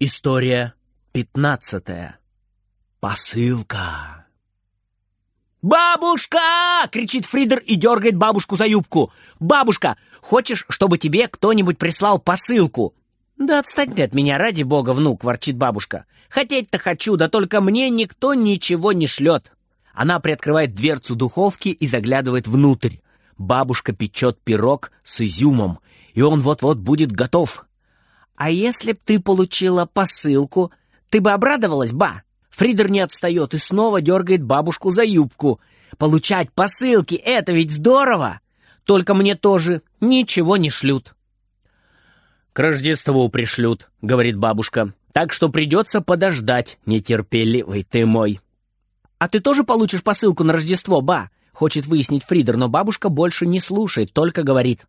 История пятнадцатая. Посылка. «Бабушка!» — кричит Фридер и дергает бабушку за юбку. «Бабушка, хочешь, чтобы тебе кто-нибудь прислал посылку?» «Да отстань ты от меня, ради бога, внук!» — ворчит бабушка. «Хотеть-то хочу, да только мне никто ничего не шлет!» Она приоткрывает дверцу духовки и заглядывает внутрь. Бабушка печет пирог с изюмом, и он вот-вот будет готов. «А если б ты получила посылку, ты бы обрадовалась, ба?» Фридер не отстает и снова дергает бабушку за юбку. «Получать посылки — это ведь здорово! Только мне тоже ничего не шлют». «К Рождеству пришлют», — говорит бабушка. «Так что придется подождать, нетерпеливый ты мой». «А ты тоже получишь посылку на Рождество, ба?» — хочет выяснить Фридер, но бабушка больше не слушает, только говорит.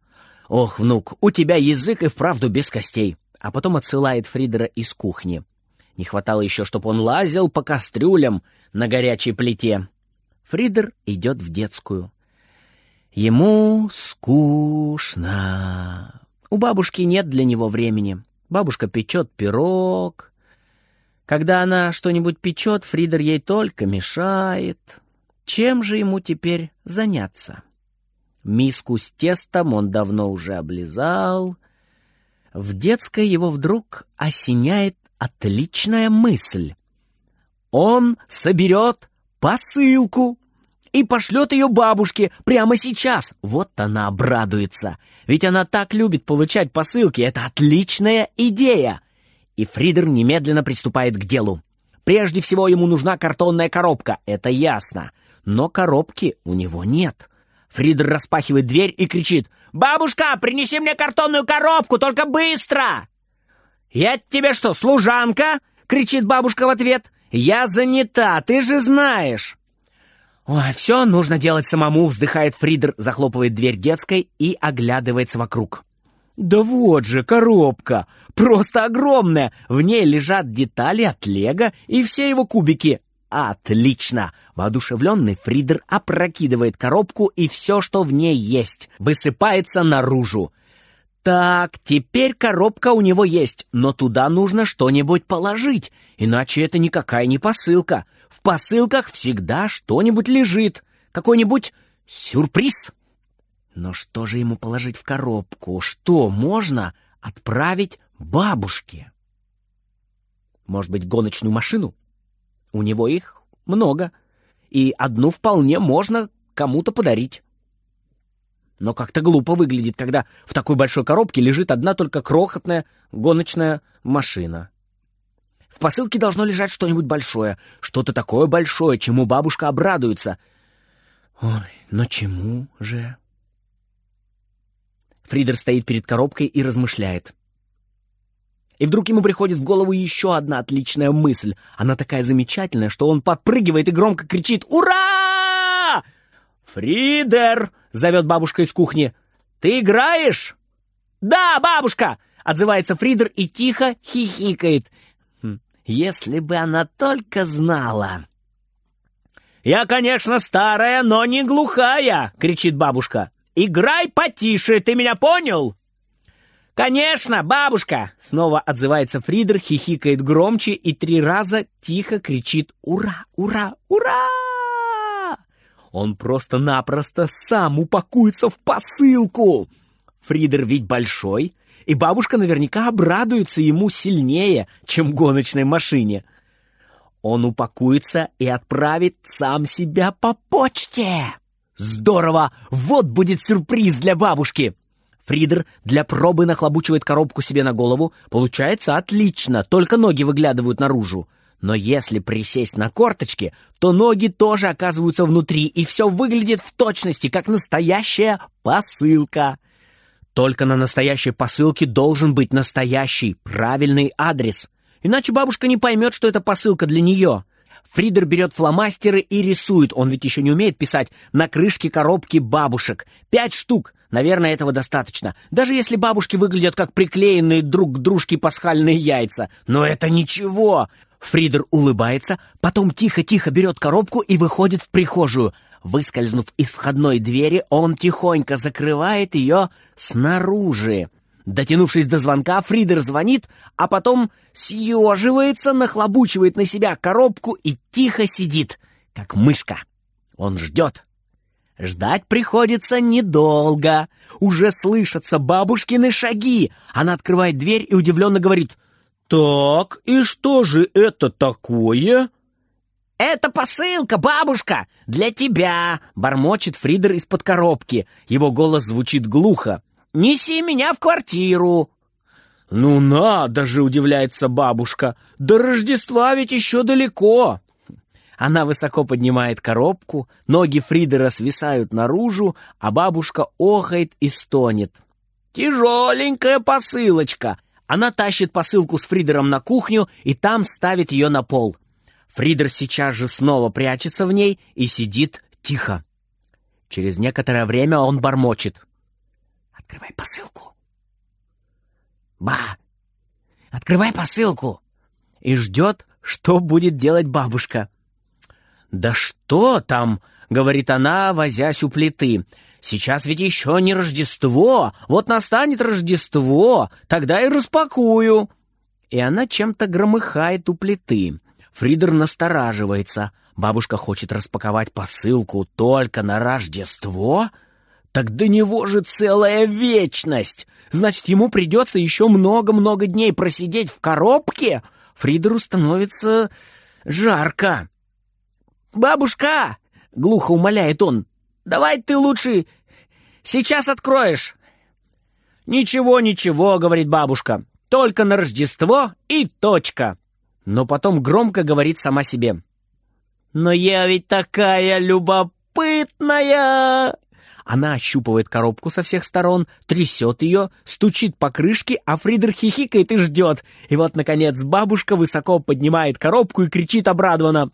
«Ох, внук, у тебя язык и вправду без костей а потом отсылает Фридера из кухни. Не хватало еще, чтобы он лазил по кастрюлям на горячей плите. Фридер идет в детскую. Ему скучно. У бабушки нет для него времени. Бабушка печет пирог. Когда она что-нибудь печет, Фридер ей только мешает. Чем же ему теперь заняться? Миску с тестом он давно уже облизал — в детской его вдруг осеняет отличная мысль. Он соберет посылку и пошлет ее бабушке прямо сейчас. Вот она обрадуется. Ведь она так любит получать посылки. Это отличная идея. И Фридер немедленно приступает к делу. Прежде всего ему нужна картонная коробка, это ясно. Но коробки у него нет. Фридер распахивает дверь и кричит «Бабушка, принеси мне картонную коробку, только быстро!» «Я тебе что, служанка?» — кричит бабушка в ответ. «Я занята, ты же знаешь!» «Ой, все нужно делать самому», — вздыхает Фридер, захлопывает дверь детской и оглядывается вокруг. «Да вот же коробка! Просто огромная! В ней лежат детали от Лего и все его кубики. Отлично! Воодушевленный Фридер опрокидывает коробку, и все, что в ней есть, высыпается наружу. Так, теперь коробка у него есть, но туда нужно что-нибудь положить, иначе это никакая не посылка. В посылках всегда что-нибудь лежит, какой-нибудь сюрприз. Но что же ему положить в коробку? Что можно отправить бабушке? Может быть, гоночную машину? У него их много, и одну вполне можно кому-то подарить. Но как-то глупо выглядит, когда в такой большой коробке лежит одна только крохотная гоночная машина. В посылке должно лежать что-нибудь большое, что-то такое большое, чему бабушка обрадуется. Ой, но чему же? Фридер стоит перед коробкой и размышляет. И вдруг ему приходит в голову еще одна отличная мысль. Она такая замечательная, что он подпрыгивает и громко кричит «Ура!» «Фридер!» — зовет бабушка из кухни. «Ты играешь?» «Да, бабушка!» — отзывается Фридер и тихо хихикает. Хм, «Если бы она только знала!» «Я, конечно, старая, но не глухая!» — кричит бабушка. «Играй потише, ты меня понял?» «Конечно, бабушка!» — снова отзывается Фридер, хихикает громче и три раза тихо кричит «Ура! Ура! Ура!» Он просто-напросто сам упакуется в посылку. Фридер ведь большой, и бабушка наверняка обрадуется ему сильнее, чем гоночной машине. Он упакуется и отправит сам себя по почте. Здорово! Вот будет сюрприз для бабушки! Фридер для пробы нахлобучивает коробку себе на голову. Получается отлично, только ноги выглядывают наружу. Но если присесть на корточки, то ноги тоже оказываются внутри, и все выглядит в точности, как настоящая посылка. Только на настоящей посылке должен быть настоящий, правильный адрес. Иначе бабушка не поймет, что это посылка для нее. Фридер берет фломастеры и рисует, он ведь еще не умеет писать, на крышке коробки бабушек. Пять штук. Наверное, этого достаточно. Даже если бабушки выглядят как приклеенные друг к дружке пасхальные яйца. Но это ничего. Фридер улыбается, потом тихо-тихо берет коробку и выходит в прихожую. Выскользнув из входной двери, он тихонько закрывает ее снаружи. Дотянувшись до звонка, Фридер звонит, а потом съеживается, нахлобучивает на себя коробку и тихо сидит, как мышка. Он ждет. Ждать приходится недолго. Уже слышатся бабушкины шаги. Она открывает дверь и удивленно говорит. «Так, и что же это такое?» «Это посылка, бабушка! Для тебя!» — бормочет Фридер из-под коробки. Его голос звучит глухо. «Неси меня в квартиру!» «Ну надо же!» — удивляется бабушка. «До Рождества ведь еще далеко!» Она высоко поднимает коробку, ноги Фридера свисают наружу, а бабушка охает и стонет. «Тяжеленькая посылочка!» Она тащит посылку с Фридером на кухню и там ставит ее на пол. Фридер сейчас же снова прячется в ней и сидит тихо. Через некоторое время он бормочет. «Открывай посылку!» «Ба! Открывай посылку!» И ждет, что будет делать бабушка. «Да что там?» — говорит она, возясь у плиты. «Сейчас ведь еще не Рождество! Вот настанет Рождество, тогда и распакую!» И она чем-то громыхает у плиты. Фридер настораживается. Бабушка хочет распаковать посылку только на Рождество? Так до него же целая вечность! Значит, ему придется еще много-много дней просидеть в коробке? Фридеру становится жарко. «Бабушка!» — глухо умоляет он. «Давай ты лучше сейчас откроешь!» «Ничего, ничего», — говорит бабушка. «Только на Рождество и точка!» Но потом громко говорит сама себе. «Но я ведь такая любопытная!» Она ощупывает коробку со всех сторон, трясет ее, стучит по крышке, а Фридер хихикает и ждет. И вот, наконец, бабушка высоко поднимает коробку и кричит обрадованно.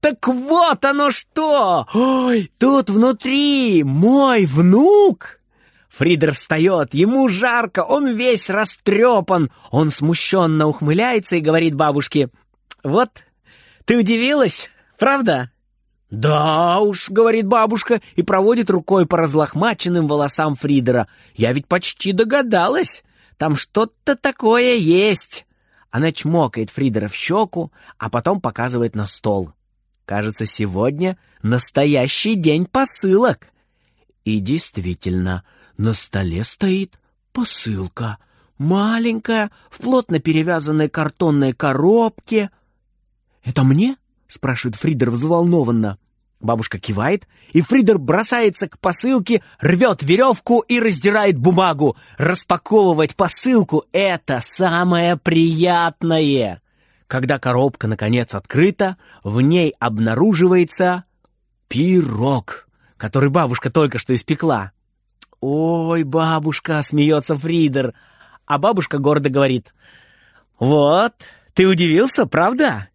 «Так вот оно что! Ой, тут внутри мой внук!» Фридер встает, ему жарко, он весь растрепан. Он смущенно ухмыляется и говорит бабушке, «Вот, ты удивилась, правда?» «Да уж», — говорит бабушка и проводит рукой по разлохмаченным волосам Фридера. «Я ведь почти догадалась. Там что-то такое есть». Она чмокает Фридера в щеку, а потом показывает на стол. Кажется, сегодня настоящий день посылок. И действительно, на столе стоит посылка. Маленькая, в плотно перевязанной картонной коробке. «Это мне?» — спрашивает Фридер взволнованно. Бабушка кивает, и Фридер бросается к посылке, рвет веревку и раздирает бумагу. Распаковывать посылку — это самое приятное. Когда коробка, наконец, открыта, в ней обнаруживается пирог, который бабушка только что испекла. «Ой, бабушка!» — смеется Фридер. А бабушка гордо говорит. «Вот, ты удивился, правда?»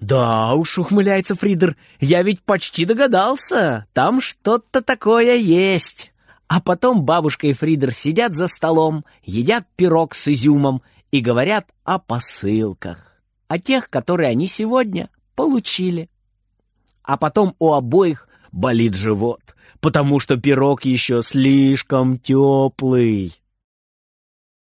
«Да уж», — ухмыляется Фридер, — «я ведь почти догадался. Там что-то такое есть». А потом бабушка и Фридер сидят за столом, едят пирог с изюмом и говорят о посылках о тех, которые они сегодня получили. А потом у обоих болит живот, потому что пирог еще слишком теплый.